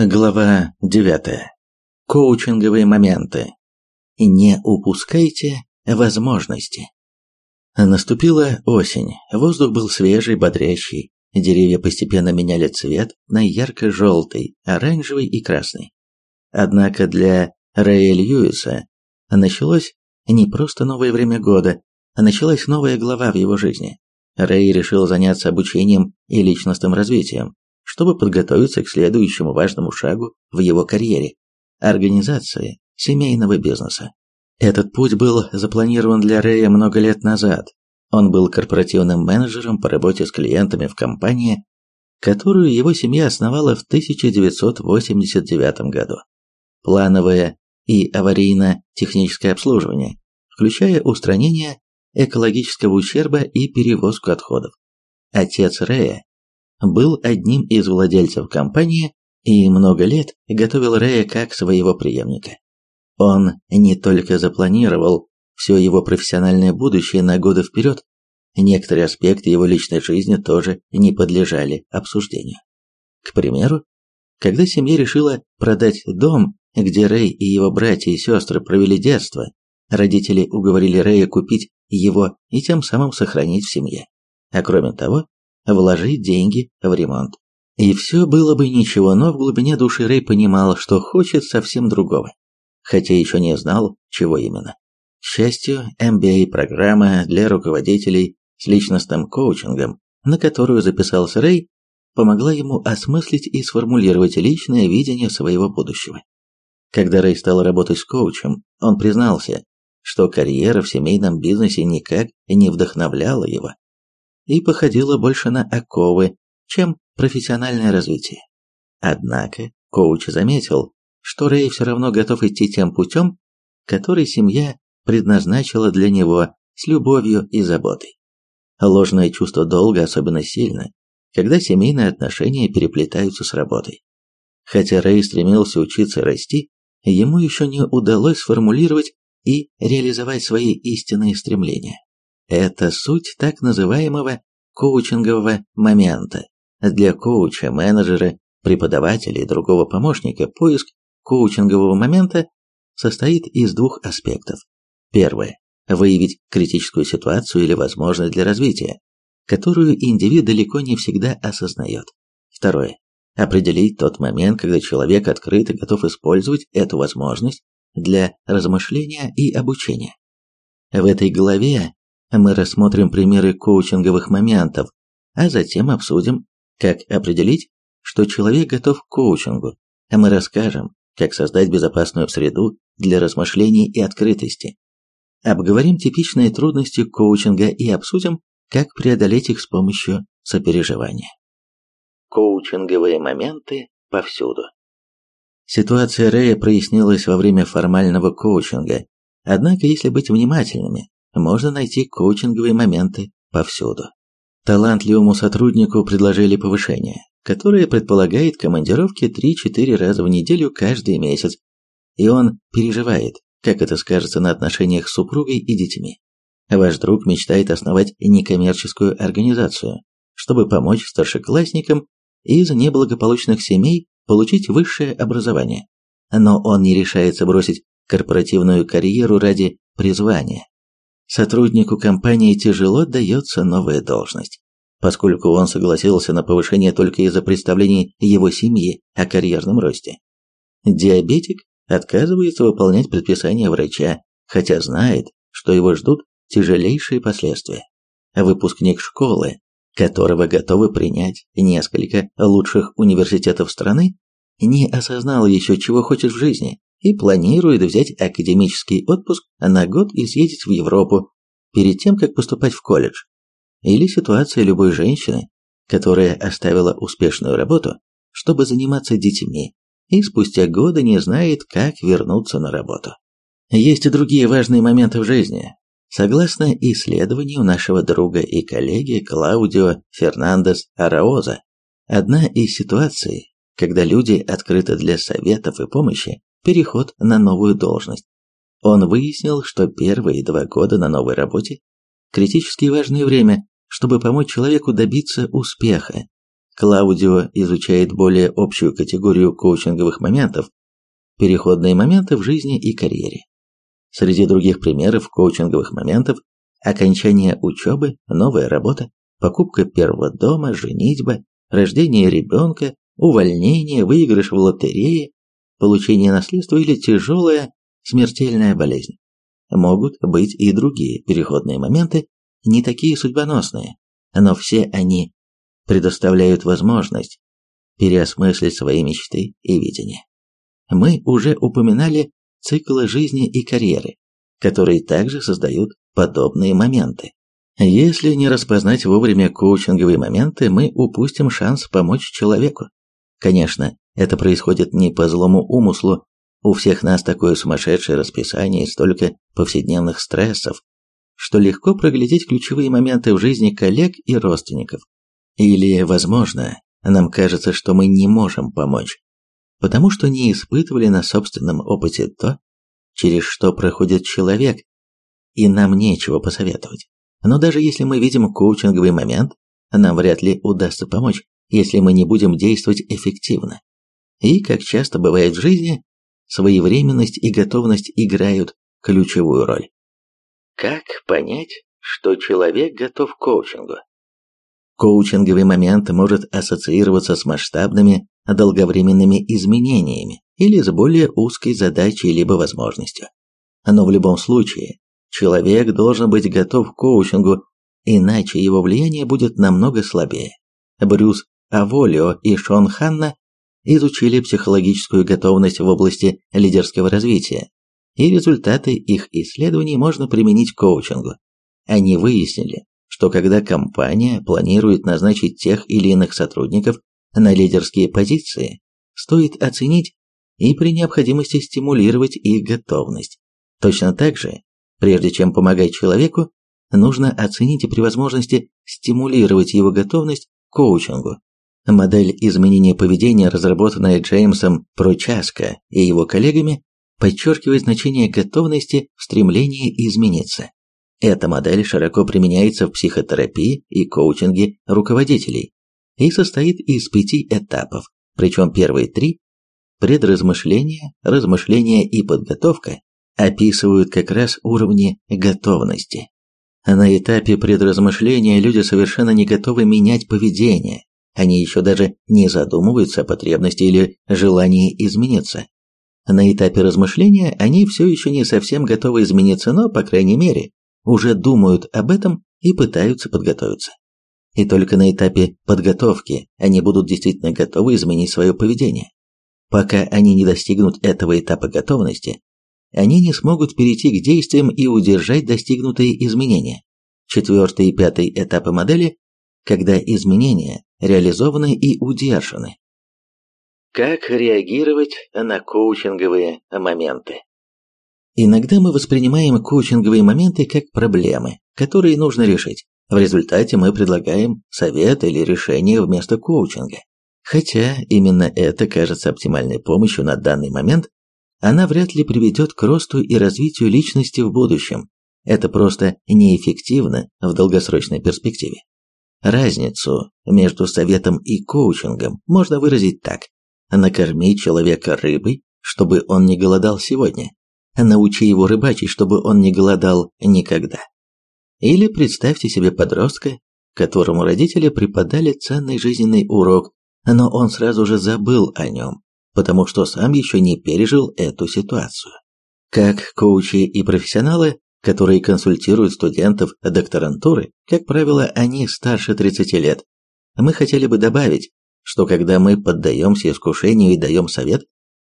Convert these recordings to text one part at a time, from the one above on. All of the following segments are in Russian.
Глава 9. Коучинговые моменты. Не упускайте возможности. Наступила осень. Воздух был свежий, бодрящий. Деревья постепенно меняли цвет на ярко-желтый, оранжевый и красный. Однако для Рэя Льюиса началось не просто новое время года, а началась новая глава в его жизни. Рэй решил заняться обучением и личностным развитием, чтобы подготовиться к следующему важному шагу в его карьере – организации семейного бизнеса. Этот путь был запланирован для Рэя много лет назад. Он был корпоративным менеджером по работе с клиентами в компании, которую его семья основала в 1989 году. Плановое и аварийно-техническое обслуживание, включая устранение экологического ущерба и перевозку отходов. Отец Рэя был одним из владельцев компании и много лет готовил Рэя как своего преемника. Он не только запланировал все его профессиональное будущее на годы вперед, некоторые аспекты его личной жизни тоже не подлежали обсуждению. К примеру, когда семья решила продать дом, где Рэй и его братья и сестры провели детство, родители уговорили Рэя купить его и тем самым сохранить в семье. А кроме того, вложить деньги в ремонт. И все было бы ничего, но в глубине души Рэй понимал, что хочет совсем другого, хотя еще не знал, чего именно. К счастью, MBA-программа для руководителей с личностным коучингом, на которую записался Рэй, помогла ему осмыслить и сформулировать личное видение своего будущего. Когда Рэй стал работать с коучем, он признался, что карьера в семейном бизнесе никак не вдохновляла его и походила больше на оковы, чем профессиональное развитие. Однако коуч заметил, что Рэй все равно готов идти тем путем, который семья предназначила для него с любовью и заботой. Ложное чувство долга особенно сильно, когда семейные отношения переплетаются с работой. Хотя Рэй стремился учиться расти, ему еще не удалось сформулировать и реализовать свои истинные стремления. Это суть так называемого коучингового момента. Для коуча, менеджера, преподавателя и другого помощника поиск коучингового момента состоит из двух аспектов. Первое выявить критическую ситуацию или возможность для развития, которую индивид далеко не всегда осознает. Второе определить тот момент, когда человек открыт и готов использовать эту возможность для размышления и обучения. В этой главе мы рассмотрим примеры коучинговых моментов, а затем обсудим, как определить, что человек готов к коучингу, а мы расскажем, как создать безопасную среду для размышлений и открытости. Обговорим типичные трудности коучинга и обсудим, как преодолеть их с помощью сопереживания. Коучинговые моменты повсюду. Ситуация Рэя прояснилась во время формального коучинга, однако если быть внимательными, можно найти коучинговые моменты повсюду. Талантливому сотруднику предложили повышение, которое предполагает командировки 3-4 раза в неделю каждый месяц, и он переживает, как это скажется на отношениях с супругой и детьми. Ваш друг мечтает основать некоммерческую организацию, чтобы помочь старшеклассникам из неблагополучных семей получить высшее образование. Но он не решается бросить корпоративную карьеру ради призвания. Сотруднику компании тяжело дается новая должность, поскольку он согласился на повышение только из-за представлений его семьи о карьерном росте. Диабетик отказывается выполнять предписания врача, хотя знает, что его ждут тяжелейшие последствия. Выпускник школы которого готовы принять несколько лучших университетов страны, не осознал еще, чего хочет в жизни, и планирует взять академический отпуск на год и съездить в Европу перед тем, как поступать в колледж. Или ситуация любой женщины, которая оставила успешную работу, чтобы заниматься детьми, и спустя годы не знает, как вернуться на работу. Есть и другие важные моменты в жизни, Согласно исследованию нашего друга и коллеги Клаудио Фернандес Араоза, одна из ситуаций, когда люди открыты для советов и помощи, переход на новую должность. Он выяснил, что первые два года на новой работе – критически важное время, чтобы помочь человеку добиться успеха, Клаудио изучает более общую категорию коучинговых моментов – переходные моменты в жизни и карьере. Среди других примеров коучинговых моментов – окончание учебы, новая работа, покупка первого дома, женитьба, рождение ребенка, увольнение, выигрыш в лотерее, получение наследства или тяжелая смертельная болезнь. Могут быть и другие переходные моменты, не такие судьбоносные, но все они предоставляют возможность переосмыслить свои мечты и видения. Мы уже упоминали циклы жизни и карьеры, которые также создают подобные моменты. Если не распознать вовремя коучинговые моменты, мы упустим шанс помочь человеку. Конечно, это происходит не по злому умыслу, у всех нас такое сумасшедшее расписание и столько повседневных стрессов, что легко проглядеть ключевые моменты в жизни коллег и родственников. Или, возможно, нам кажется, что мы не можем помочь, потому что не испытывали на собственном опыте то, через что проходит человек, и нам нечего посоветовать. Но даже если мы видим коучинговый момент, нам вряд ли удастся помочь, если мы не будем действовать эффективно. И, как часто бывает в жизни, своевременность и готовность играют ключевую роль. Как понять, что человек готов к коучингу? Коучинговый момент может ассоциироваться с масштабными долговременными изменениями или с более узкой задачей либо возможностью. Но в любом случае, человек должен быть готов к коучингу, иначе его влияние будет намного слабее. Брюс Аволио и Шон Ханна изучили психологическую готовность в области лидерского развития, и результаты их исследований можно применить к коучингу. Они выяснили, что когда компания планирует назначить тех или иных сотрудников на лидерские позиции, стоит оценить и при необходимости стимулировать их готовность. Точно так же, прежде чем помогать человеку, нужно оценить и при возможности стимулировать его готовность к коучингу. Модель изменения поведения, разработанная Джеймсом Прочаско и его коллегами, подчеркивает значение готовности в стремлении измениться. Эта модель широко применяется в психотерапии и коучинге руководителей и состоит из пяти этапов, причем первые три – предразмышления, размышления и подготовка – описывают как раз уровни готовности. На этапе предразмышления люди совершенно не готовы менять поведение, они еще даже не задумываются о потребности или желании измениться. На этапе размышления они все еще не совсем готовы измениться, но, по крайней мере, уже думают об этом и пытаются подготовиться. И только на этапе подготовки они будут действительно готовы изменить свое поведение. Пока они не достигнут этого этапа готовности, они не смогут перейти к действиям и удержать достигнутые изменения. Четвертый и пятый этапы модели, когда изменения реализованы и удержаны. Как реагировать на коучинговые моменты? Иногда мы воспринимаем коучинговые моменты как проблемы, которые нужно решить. В результате мы предлагаем совет или решение вместо коучинга. Хотя именно это кажется оптимальной помощью на данный момент, она вряд ли приведет к росту и развитию личности в будущем. Это просто неэффективно в долгосрочной перспективе. Разницу между советом и коучингом можно выразить так. Накорми человека рыбой, чтобы он не голодал сегодня, Научи его рыбачить, чтобы он не голодал никогда. Или представьте себе подростка, которому родители преподали ценный жизненный урок, но он сразу же забыл о нем, потому что сам еще не пережил эту ситуацию. Как коучи и профессионалы, которые консультируют студентов докторантуры, как правило, они старше 30 лет. Мы хотели бы добавить, что когда мы поддаемся искушению и даем совет,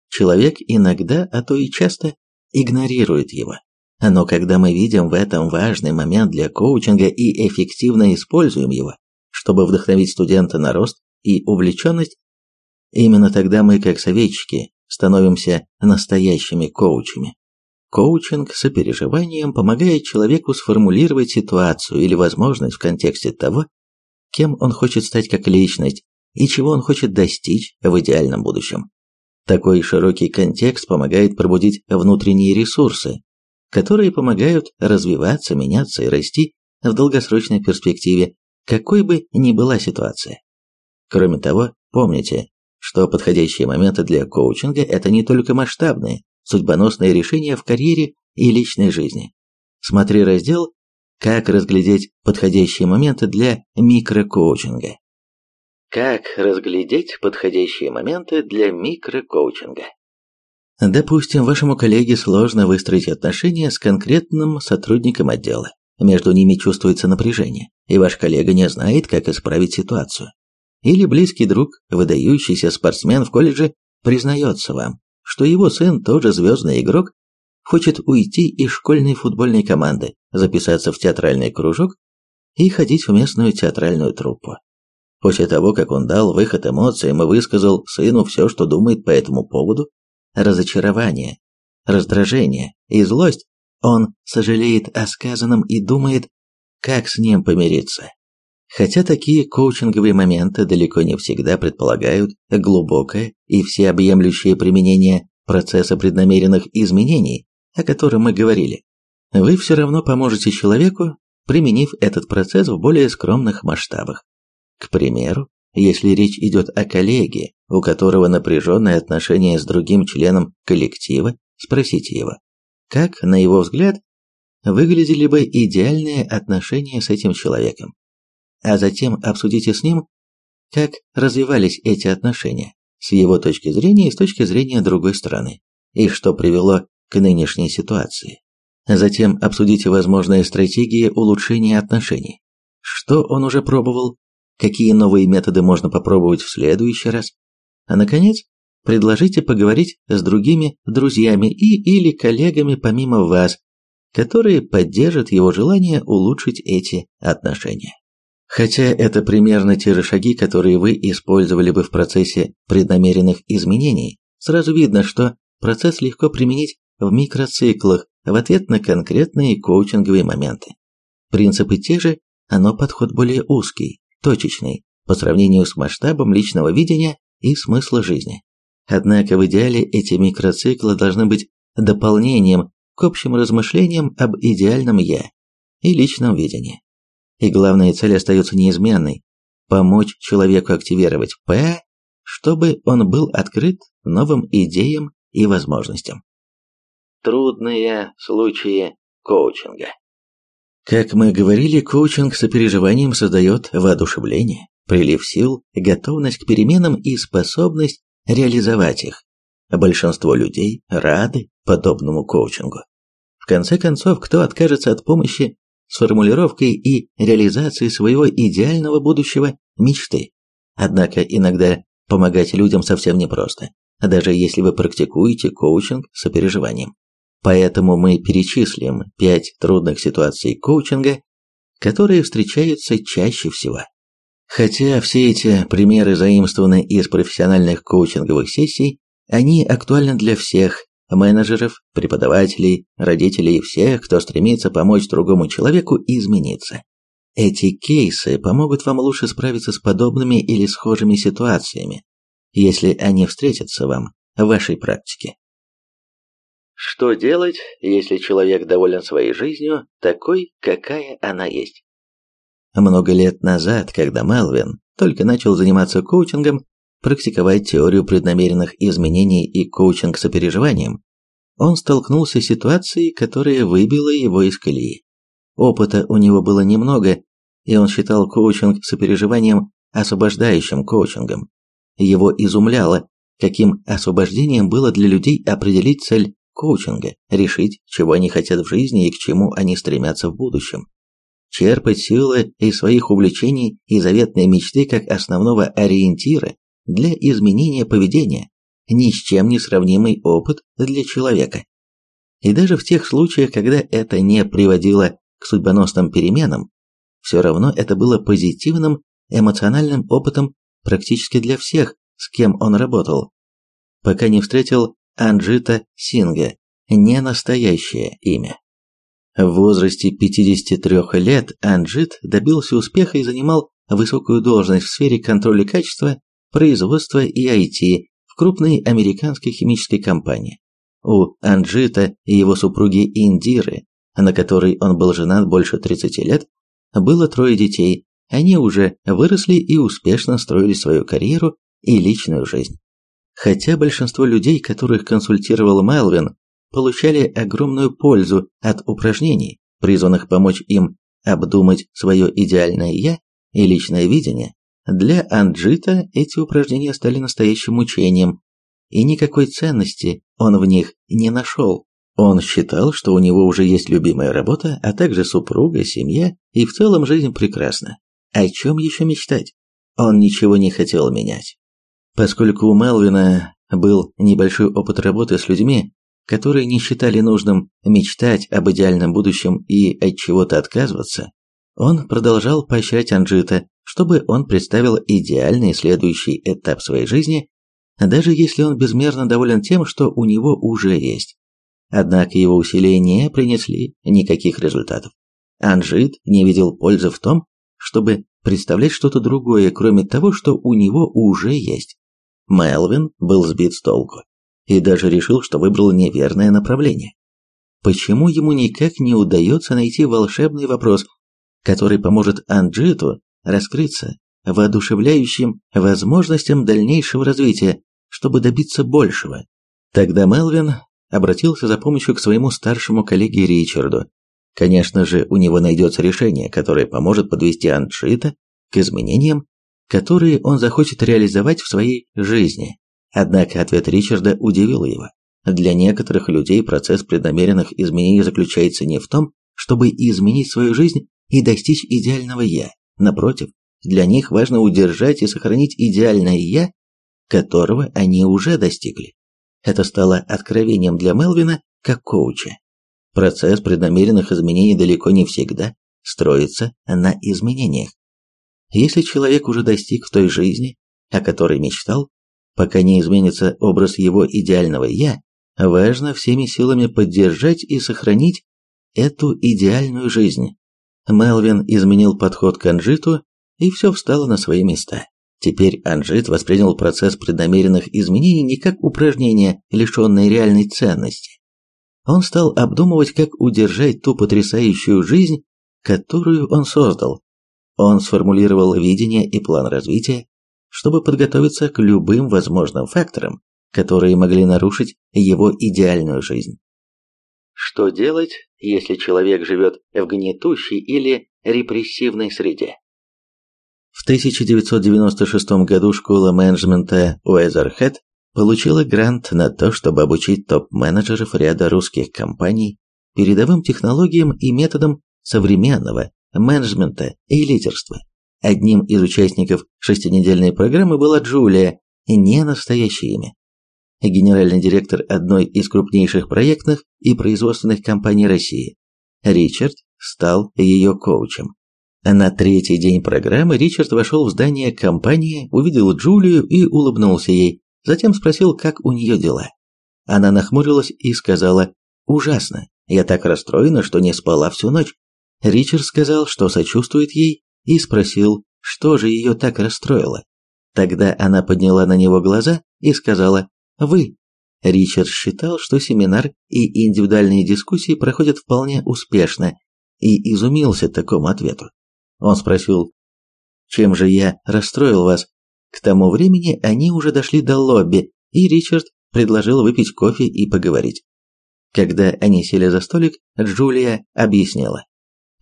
человек иногда, а то и часто, игнорирует его. Но когда мы видим в этом важный момент для коучинга и эффективно используем его, чтобы вдохновить студента на рост и увлеченность, именно тогда мы, как советчики, становимся настоящими коучами. Коучинг с сопереживанием помогает человеку сформулировать ситуацию или возможность в контексте того, кем он хочет стать как личность и чего он хочет достичь в идеальном будущем. Такой широкий контекст помогает пробудить внутренние ресурсы, которые помогают развиваться, меняться и расти в долгосрочной перспективе, какой бы ни была ситуация. Кроме того, помните, что подходящие моменты для коучинга – это не только масштабные, судьбоносные решения в карьере и личной жизни. Смотри раздел «Как разглядеть подходящие моменты для микрокоучинга». Как разглядеть подходящие моменты для микрокоучинга? Допустим, вашему коллеге сложно выстроить отношения с конкретным сотрудником отдела. Между ними чувствуется напряжение, и ваш коллега не знает, как исправить ситуацию. Или близкий друг, выдающийся спортсмен в колледже, признается вам, что его сын, тоже звездный игрок, хочет уйти из школьной футбольной команды, записаться в театральный кружок и ходить в местную театральную труппу. После того, как он дал выход эмоциям и высказал сыну все, что думает по этому поводу, разочарование, раздражение и злость, он сожалеет о сказанном и думает, как с ним помириться. Хотя такие коучинговые моменты далеко не всегда предполагают глубокое и всеобъемлющее применение процесса преднамеренных изменений, о котором мы говорили. Вы все равно поможете человеку, применив этот процесс в более скромных масштабах. К примеру, если речь идет о коллеге, у которого напряженные отношения с другим членом коллектива, спросите его, как, на его взгляд, выглядели бы идеальные отношения с этим человеком. А затем обсудите с ним, как развивались эти отношения с его точки зрения и с точки зрения другой стороны, и что привело к нынешней ситуации. Затем обсудите возможные стратегии улучшения отношений. Что он уже пробовал, какие новые методы можно попробовать в следующий раз. А наконец, предложите поговорить с другими друзьями и или коллегами помимо вас, которые поддержат его желание улучшить эти отношения. Хотя это примерно те же шаги, которые вы использовали бы в процессе преднамеренных изменений, сразу видно, что процесс легко применить в микроциклах в ответ на конкретные коучинговые моменты. Принципы те же, но подход более узкий, точечный, по сравнению с масштабом личного видения и смысла жизни. Однако в идеале эти микроциклы должны быть дополнением к общим размышлениям об идеальном «я» и личном видении. И главная цель остается неизменной – помочь человеку активировать «П», чтобы он был открыт новым идеям и возможностям. Трудные случаи коучинга как мы говорили, коучинг с сопереживанием создает воодушевление, прилив сил, готовность к переменам и способность реализовать их. Большинство людей рады подобному коучингу. В конце концов, кто откажется от помощи с формулировкой и реализацией своего идеального будущего мечты? Однако иногда помогать людям совсем непросто, даже если вы практикуете коучинг с сопереживанием. Поэтому мы перечислим пять трудных ситуаций коучинга, которые встречаются чаще всего. Хотя все эти примеры заимствованы из профессиональных коучинговых сессий, они актуальны для всех менеджеров, преподавателей, родителей и всех, кто стремится помочь другому человеку измениться. Эти кейсы помогут вам лучше справиться с подобными или схожими ситуациями, если они встретятся вам в вашей практике. Что делать, если человек доволен своей жизнью, такой, какая она есть? Много лет назад, когда Мелвин только начал заниматься коучингом, практиковать теорию преднамеренных изменений и коучинг с сопереживанием, он столкнулся с ситуацией, которая выбила его из колеи. Опыта у него было немного, и он считал коучинг с сопереживанием освобождающим коучингом. Его изумляло, каким освобождением было для людей определить цель коучинга, решить, чего они хотят в жизни и к чему они стремятся в будущем. Черпать силы из своих увлечений и заветной мечты как основного ориентира для изменения поведения, ни с чем не сравнимый опыт для человека. И даже в тех случаях, когда это не приводило к судьбоносным переменам, все равно это было позитивным эмоциональным опытом практически для всех, с кем он работал, пока не встретил Анджита Синга, не настоящее имя. В возрасте 53 лет Анджит добился успеха и занимал высокую должность в сфере контроля качества, производства и IT в крупной американской химической компании. У Анджита и его супруги Индиры, на которой он был женат больше 30 лет, было трое детей, они уже выросли и успешно строили свою карьеру и личную жизнь. Хотя большинство людей, которых консультировал Мелвин, получали огромную пользу от упражнений, призванных помочь им обдумать свое идеальное «я» и личное видение, для Анджита эти упражнения стали настоящим мучением, и никакой ценности он в них не нашел. Он считал, что у него уже есть любимая работа, а также супруга, семья, и в целом жизнь прекрасна. О чем еще мечтать? Он ничего не хотел менять. Поскольку у Мелвина был небольшой опыт работы с людьми, которые не считали нужным мечтать об идеальном будущем и от чего-то отказываться, он продолжал поощрять Анджита, чтобы он представил идеальный следующий этап своей жизни, даже если он безмерно доволен тем, что у него уже есть. Однако его усилия не принесли никаких результатов. Анжит не видел пользы в том, чтобы представлять что-то другое, кроме того, что у него уже есть. Мелвин был сбит с толку и даже решил, что выбрал неверное направление. Почему ему никак не удается найти волшебный вопрос, который поможет Анджиту раскрыться воодушевляющим возможностям дальнейшего развития, чтобы добиться большего? Тогда Мелвин обратился за помощью к своему старшему коллеге Ричарду. Конечно же, у него найдется решение, которое поможет подвести Анджита к изменениям, которые он захочет реализовать в своей жизни. Однако ответ Ричарда удивил его. Для некоторых людей процесс преднамеренных изменений заключается не в том, чтобы изменить свою жизнь и достичь идеального «я». Напротив, для них важно удержать и сохранить идеальное «я», которого они уже достигли. Это стало откровением для Мелвина как коуча. Процесс преднамеренных изменений далеко не всегда строится на изменениях. Если человек уже достиг той жизни, о которой мечтал, пока не изменится образ его идеального «я», важно всеми силами поддержать и сохранить эту идеальную жизнь. Мелвин изменил подход к Анжиту, и все встало на свои места. Теперь Анжит воспринял процесс преднамеренных изменений не как упражнение, лишенное реальной ценности. Он стал обдумывать, как удержать ту потрясающую жизнь, которую он создал. Он сформулировал видение и план развития, чтобы подготовиться к любым возможным факторам, которые могли нарушить его идеальную жизнь. Что делать, если человек живет в гнетущей или репрессивной среде? В 1996 году школа менеджмента Уэзерхед получила грант на то, чтобы обучить топ-менеджеров ряда русских компаний передовым технологиям и методам современного менеджмента и лидерства. Одним из участников шестинедельной программы была Джулия, не настоящее имя. Генеральный директор одной из крупнейших проектных и производственных компаний России. Ричард стал ее коучем. На третий день программы Ричард вошел в здание компании, увидел Джулию и улыбнулся ей, затем спросил, как у нее дела. Она нахмурилась и сказала «Ужасно, я так расстроена, что не спала всю ночь». Ричард сказал, что сочувствует ей, и спросил, что же ее так расстроило. Тогда она подняла на него глаза и сказала «Вы». Ричард считал, что семинар и индивидуальные дискуссии проходят вполне успешно, и изумился такому ответу. Он спросил, чем же я расстроил вас? К тому времени они уже дошли до лобби, и Ричард предложил выпить кофе и поговорить. Когда они сели за столик, Джулия объяснила.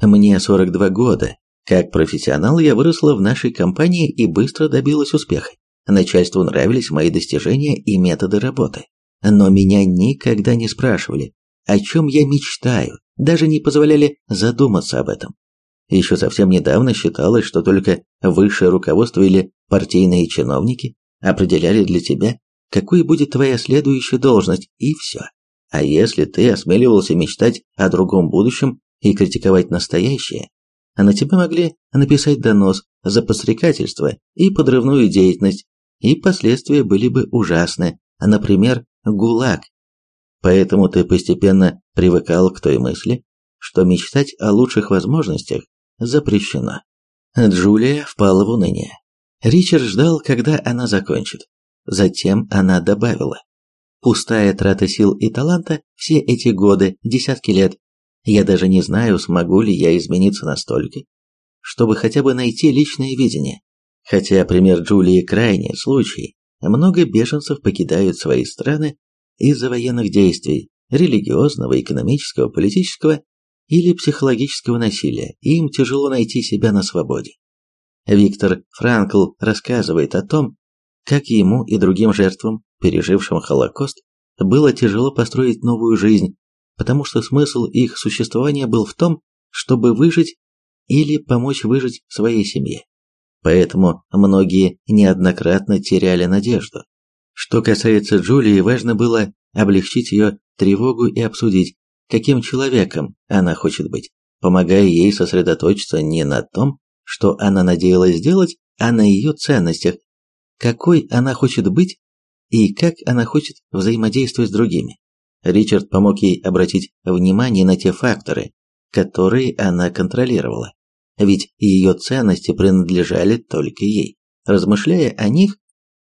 «Мне 42 года. Как профессионал я выросла в нашей компании и быстро добилась успеха. Начальству нравились мои достижения и методы работы. Но меня никогда не спрашивали, о чем я мечтаю, даже не позволяли задуматься об этом. Еще совсем недавно считалось, что только высшее руководство или партийные чиновники определяли для тебя, какой будет твоя следующая должность, и все. А если ты осмеливался мечтать о другом будущем и критиковать настоящее, на тебя могли написать донос за подстрекательство и подрывную деятельность, и последствия были бы ужасны, например, ГУЛАГ. Поэтому ты постепенно привыкал к той мысли, что мечтать о лучших возможностях запрещено. Джулия впала в уныние. Ричард ждал, когда она закончит. Затем она добавила. Пустая трата сил и таланта все эти годы, десятки лет. Я даже не знаю, смогу ли я измениться настолько, чтобы хотя бы найти личное видение. Хотя пример Джулии крайний случай, много беженцев покидают свои страны из-за военных действий, религиозного, экономического, политического или психологического насилия, им тяжело найти себя на свободе. Виктор Франкл рассказывает о том, как ему и другим жертвам, пережившим Холокост, было тяжело построить новую жизнь, потому что смысл их существования был в том, чтобы выжить или помочь выжить своей семье. Поэтому многие неоднократно теряли надежду. Что касается Джулии, важно было облегчить ее тревогу и обсудить, каким человеком она хочет быть, помогая ей сосредоточиться не на том, что она надеялась сделать, а на ее ценностях, какой она хочет быть и как она хочет взаимодействовать с другими. Ричард помог ей обратить внимание на те факторы, которые она контролировала, ведь ее ценности принадлежали только ей. Размышляя о них,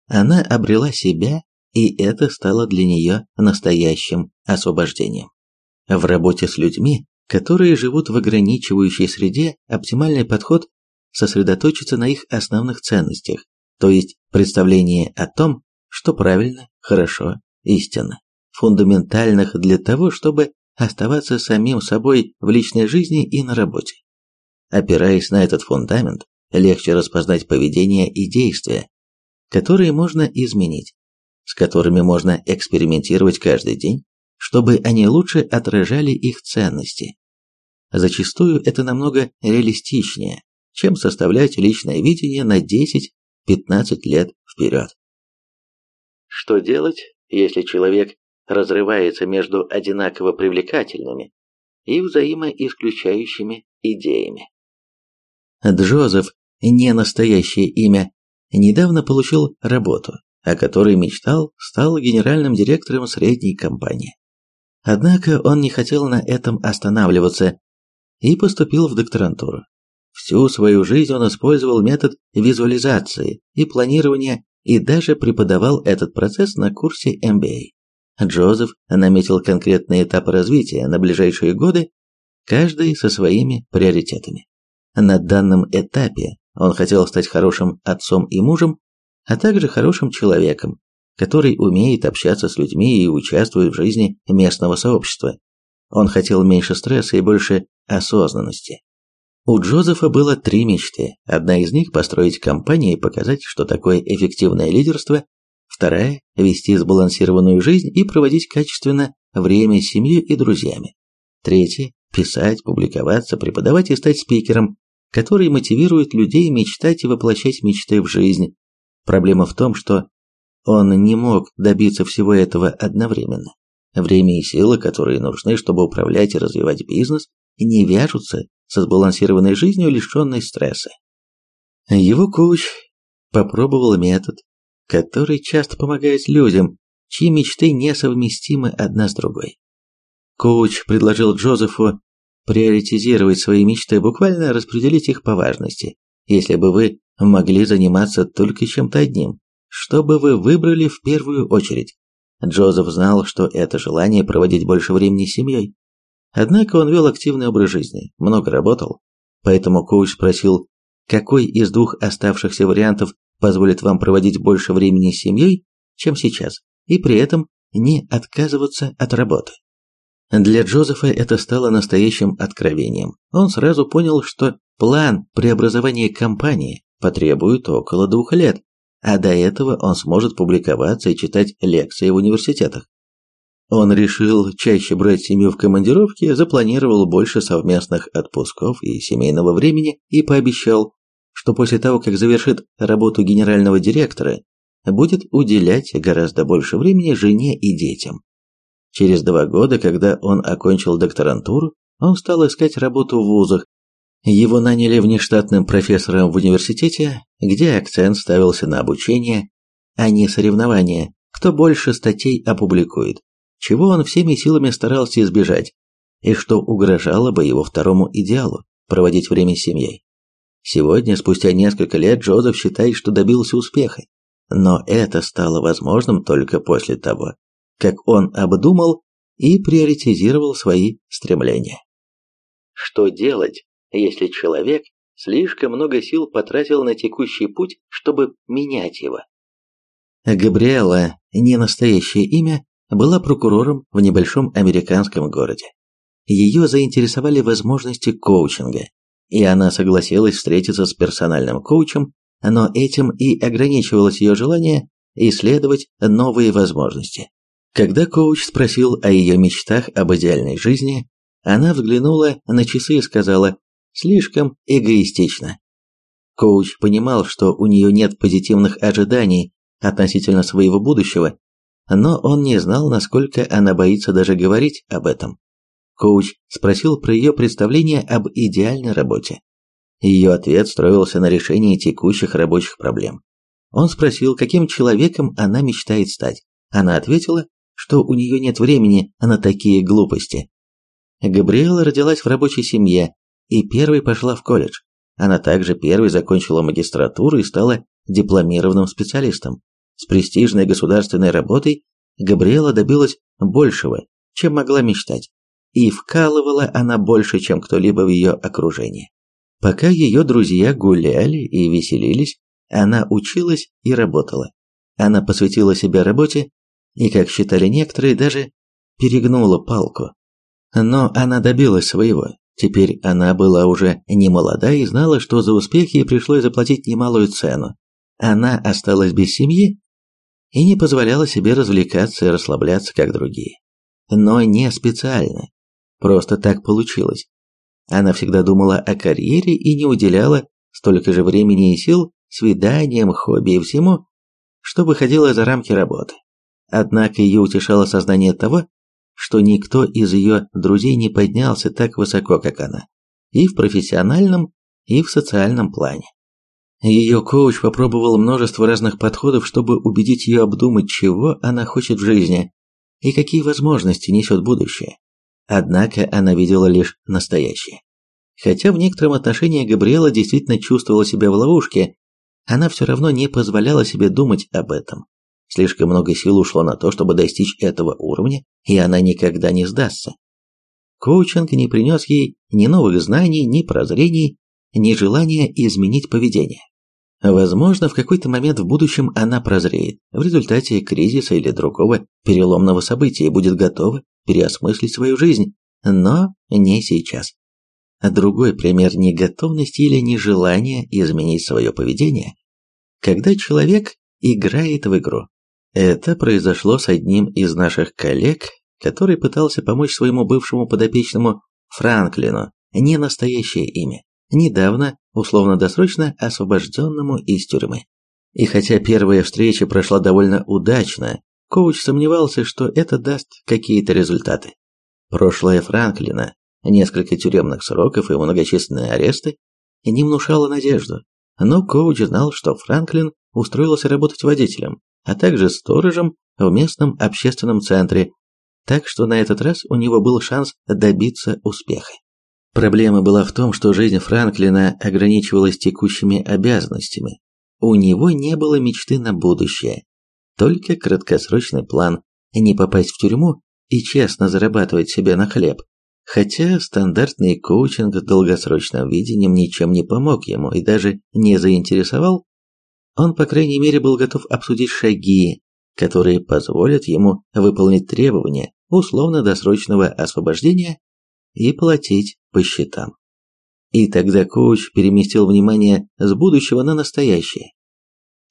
она обрела себя, и это стало для нее настоящим освобождением. В работе с людьми, которые живут в ограничивающей среде, оптимальный подход сосредоточиться на их основных ценностях, то есть представление о том, что правильно, хорошо, истинно, фундаментальных для того, чтобы оставаться самим собой в личной жизни и на работе. Опираясь на этот фундамент, легче распознать поведение и действия, которые можно изменить, с которыми можно экспериментировать каждый день, чтобы они лучше отражали их ценности. Зачастую это намного реалистичнее, чем составлять личное видение на 10-15 лет вперед. Что делать, если человек разрывается между одинаково привлекательными и взаимоисключающими идеями? Джозеф, не настоящее имя, недавно получил работу, о которой мечтал, стал генеральным директором средней компании. Однако он не хотел на этом останавливаться и поступил в докторантуру. Всю свою жизнь он использовал метод визуализации и планирования и даже преподавал этот процесс на курсе MBA. Джозеф наметил конкретные этапы развития на ближайшие годы, каждый со своими приоритетами. На данном этапе он хотел стать хорошим отцом и мужем, а также хорошим человеком, который умеет общаться с людьми и участвует в жизни местного сообщества. Он хотел меньше стресса и больше осознанности. У Джозефа было три мечты. Одна из них – построить компанию и показать, что такое эффективное лидерство. Вторая – вести сбалансированную жизнь и проводить качественно время с семьей и друзьями. Третья – писать, публиковаться, преподавать и стать спикером, который мотивирует людей мечтать и воплощать мечты в жизнь. Проблема в том, что он не мог добиться всего этого одновременно. Время и силы, которые нужны, чтобы управлять и развивать бизнес, не вяжутся со сбалансированной жизнью, лишенной стресса. Его коуч попробовал метод, который часто помогает людям, чьи мечты несовместимы одна с другой. Коуч предложил Джозефу приоритизировать свои мечты, буквально распределить их по важности. Если бы вы могли заниматься только чем-то одним, что бы вы выбрали в первую очередь? Джозеф знал, что это желание проводить больше времени с семьей. Однако он вел активный образ жизни, много работал. Поэтому коуч спросил, какой из двух оставшихся вариантов позволит вам проводить больше времени с семьей, чем сейчас, и при этом не отказываться от работы. Для Джозефа это стало настоящим откровением. Он сразу понял, что план преобразования компании потребует около двух лет, а до этого он сможет публиковаться и читать лекции в университетах. Он решил чаще брать семью в командировки, запланировал больше совместных отпусков и семейного времени и пообещал, что после того, как завершит работу генерального директора, будет уделять гораздо больше времени жене и детям. Через два года, когда он окончил докторантуру, он стал искать работу в вузах, его наняли внештатным профессором в университете, где акцент ставился на обучение, а не соревнования, кто больше статей опубликует, чего он всеми силами старался избежать, и что угрожало бы его второму идеалу – проводить время с семьей. Сегодня, спустя несколько лет, Джозеф считает, что добился успеха, но это стало возможным только после того, как он обдумал и приоритизировал свои стремления. Что делать, если человек слишком много сил потратил на текущий путь, чтобы менять его. Габриэла, не настоящее имя, была прокурором в небольшом американском городе. Ее заинтересовали возможности коучинга, и она согласилась встретиться с персональным коучем, но этим и ограничивалось ее желание исследовать новые возможности. Когда коуч спросил о ее мечтах об идеальной жизни, она взглянула на часы и сказала «слишком эгоистично». Коуч понимал, что у нее нет позитивных ожиданий относительно своего будущего, но он не знал, насколько она боится даже говорить об этом. Коуч спросил про ее представление об идеальной работе. Ее ответ строился на решении текущих рабочих проблем. Он спросил, каким человеком она мечтает стать. Она ответила, что у нее нет времени на такие глупости. Габриэла родилась в рабочей семье и первой пошла в колледж. Она также первой закончила магистратуру и стала дипломированным специалистом. С престижной государственной работой Габриэла добилась большего, чем могла мечтать, и вкалывала она больше, чем кто-либо в ее окружении. Пока ее друзья гуляли и веселились, она училась и работала. Она посвятила себя работе и, как считали некоторые, даже перегнула палку. Но она добилась своего. Теперь она была уже не молода и знала, что за успех ей пришлось заплатить немалую цену. Она осталась без семьи и не позволяла себе развлекаться и расслабляться, как другие. Но не специально. Просто так получилось. Она всегда думала о карьере и не уделяла столько же времени и сил свиданиям, хобби и всему, что выходило за рамки работы. Однако ее утешало сознание того, что никто из ее друзей не поднялся так высоко, как она, и в профессиональном, и в социальном плане. Ее коуч попробовал множество разных подходов, чтобы убедить ее обдумать, чего она хочет в жизни и какие возможности несет будущее. Однако она видела лишь настоящее. Хотя в некотором отношении Габриэла действительно чувствовала себя в ловушке, она все равно не позволяла себе думать об этом. Слишком много сил ушло на то, чтобы достичь этого уровня, и она никогда не сдастся. Коучинг не принес ей ни новых знаний, ни прозрений, ни желания изменить поведение. Возможно, в какой-то момент в будущем она прозреет, в результате кризиса или другого переломного события и будет готова переосмыслить свою жизнь, но не сейчас. Другой пример неготовности или нежелания изменить свое поведение, когда человек играет в игру. Это произошло с одним из наших коллег, который пытался помочь своему бывшему подопечному Франклину, не настоящее имя, недавно условно-досрочно освобожденному из тюрьмы. И хотя первая встреча прошла довольно удачно, коуч сомневался, что это даст какие-то результаты. Прошлое Франклина, несколько тюремных сроков и многочисленные аресты не внушало надежду, но коуч знал, что Франклин устроился работать водителем, а также сторожем в местном общественном центре, так что на этот раз у него был шанс добиться успеха. Проблема была в том, что жизнь Франклина ограничивалась текущими обязанностями. У него не было мечты на будущее, только краткосрочный план не попасть в тюрьму и честно зарабатывать себе на хлеб. Хотя стандартный коучинг с долгосрочным видением ничем не помог ему и даже не заинтересовал, он, по крайней мере, был готов обсудить шаги, которые позволят ему выполнить требования условно-досрочного освобождения и платить по счетам. И тогда коуч переместил внимание с будущего на настоящее.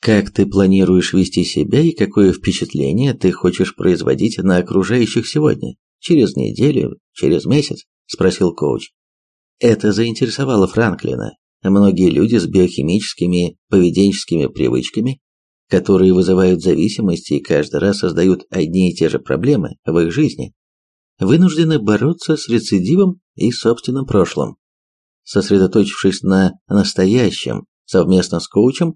Как ты планируешь вести себя и какое впечатление ты хочешь производить на окружающих сегодня, через неделю, через месяц? спросил коуч. Это заинтересовало Франклина. Многие люди с биохимическими поведенческими привычками, которые вызывают зависимости и каждый раз создают одни и те же проблемы в их жизни, вынуждены бороться с рецидивом и собственным прошлым. Сосредоточившись на настоящем совместно с коучем,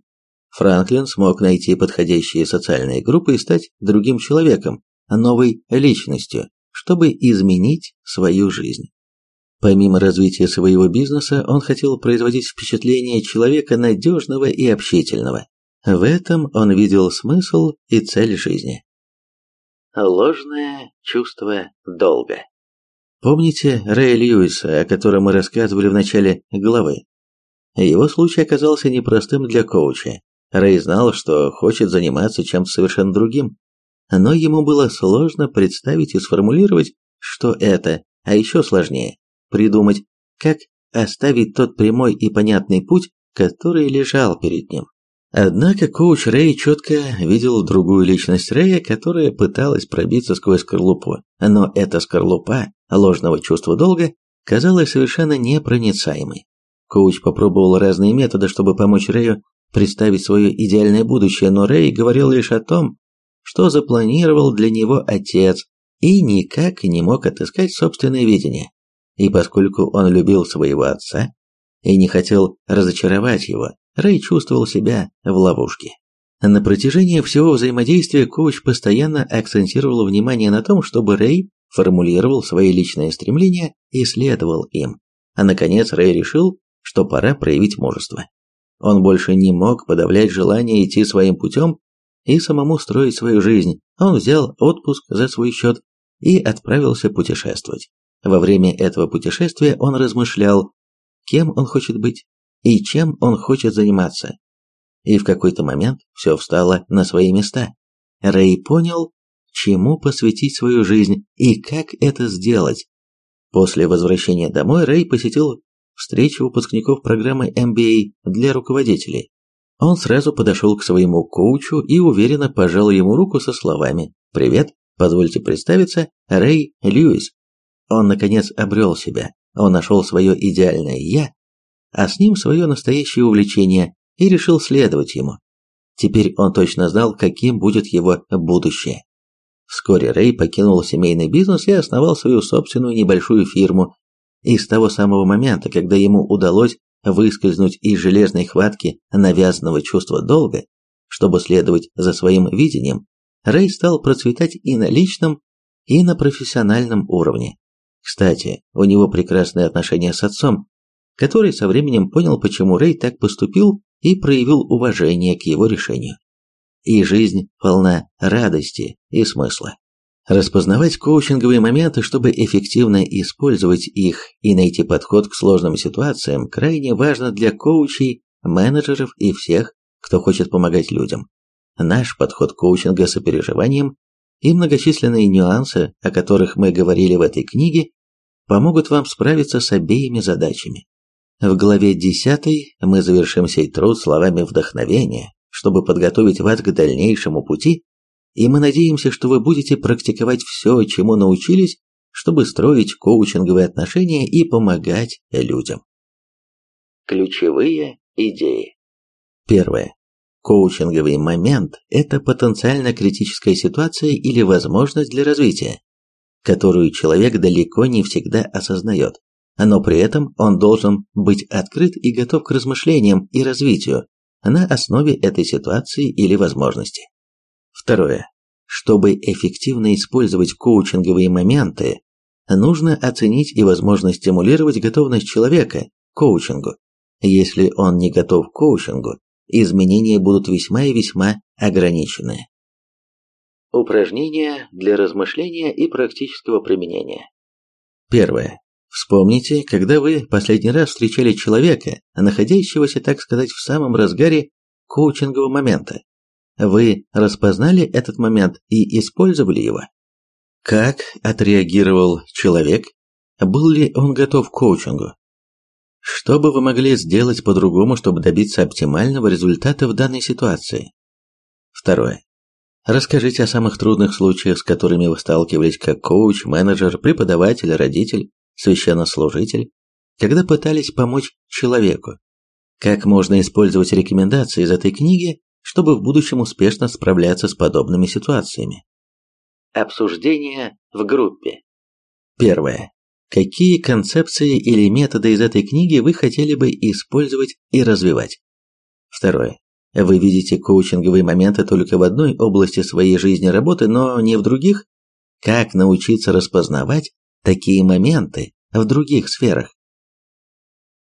Франклин смог найти подходящие социальные группы и стать другим человеком, новой личностью, чтобы изменить свою жизнь. Помимо развития своего бизнеса, он хотел производить впечатление человека надежного и общительного. В этом он видел смысл и цель жизни. Ложное чувство долга. Помните Рэя Льюиса, о котором мы рассказывали в начале главы? Его случай оказался непростым для коуча. Рэй знал, что хочет заниматься чем-то совершенно другим, но ему было сложно представить и сформулировать, что это, а еще сложнее придумать, как оставить тот прямой и понятный путь, который лежал перед ним. Однако коуч Рэй четко видел другую личность Рэя, которая пыталась пробиться сквозь скорлупу, но эта скорлупа ложного чувства долга казалась совершенно непроницаемой. Коуч попробовал разные методы, чтобы помочь Рэю представить свое идеальное будущее, но Рэй говорил лишь о том, что запланировал для него отец, и никак не мог отыскать собственное видение. И поскольку он любил своего отца и не хотел разочаровать его, Рэй чувствовал себя в ловушке. На протяжении всего взаимодействия коуч постоянно акцентировал внимание на том, чтобы Рэй формулировал свои личные стремления и следовал им. А наконец Рэй решил, что пора проявить мужество. Он больше не мог подавлять желание идти своим путем и самому строить свою жизнь. Он взял отпуск за свой счет и отправился путешествовать. Во время этого путешествия он размышлял, кем он хочет быть и чем он хочет заниматься. И в какой-то момент все встало на свои места. Рэй понял, чему посвятить свою жизнь и как это сделать. После возвращения домой Рэй посетил встречу выпускников программы MBA для руководителей. Он сразу подошел к своему коучу и уверенно пожал ему руку со словами «Привет, позвольте представиться, Рэй Льюис». Он, наконец, обрел себя, он нашел свое идеальное «я», а с ним свое настоящее увлечение и решил следовать ему. Теперь он точно знал, каким будет его будущее. Вскоре Рэй покинул семейный бизнес и основал свою собственную небольшую фирму. И с того самого момента, когда ему удалось выскользнуть из железной хватки навязанного чувства долга, чтобы следовать за своим видением, Рэй стал процветать и на личном, и на профессиональном уровне. Кстати, у него прекрасные отношения с отцом, который со временем понял, почему Рэй так поступил и проявил уважение к его решению. И жизнь полна радости и смысла. Распознавать коучинговые моменты, чтобы эффективно использовать их и найти подход к сложным ситуациям, крайне важно для коучей, менеджеров и всех, кто хочет помогать людям. Наш подход коучинга с опереживанием и многочисленные нюансы, о которых мы говорили в этой книге, помогут вам справиться с обеими задачами. В главе 10 мы завершим сей труд словами вдохновения, чтобы подготовить вас к дальнейшему пути, и мы надеемся, что вы будете практиковать все, чему научились, чтобы строить коучинговые отношения и помогать людям. Ключевые идеи. Первое. Коучинговый момент – это потенциально критическая ситуация или возможность для развития, которую человек далеко не всегда осознает но при этом он должен быть открыт и готов к размышлениям и развитию на основе этой ситуации или возможности. Второе. Чтобы эффективно использовать коучинговые моменты, нужно оценить и возможно стимулировать готовность человека к коучингу. Если он не готов к коучингу, изменения будут весьма и весьма ограничены. Упражнения для размышления и практического применения. Первое. Вспомните, когда вы последний раз встречали человека, находящегося, так сказать, в самом разгаре коучингового момента. Вы распознали этот момент и использовали его? Как отреагировал человек? Был ли он готов к коучингу? Что бы вы могли сделать по-другому, чтобы добиться оптимального результата в данной ситуации? Второе. Расскажите о самых трудных случаях, с которыми вы сталкивались как коуч, менеджер, преподаватель, родитель священнослужитель, когда пытались помочь человеку. Как можно использовать рекомендации из этой книги, чтобы в будущем успешно справляться с подобными ситуациями? Обсуждение в группе. Первое. Какие концепции или методы из этой книги вы хотели бы использовать и развивать? Второе. Вы видите коучинговые моменты только в одной области своей жизни работы, но не в других? Как научиться распознавать такие моменты в других сферах.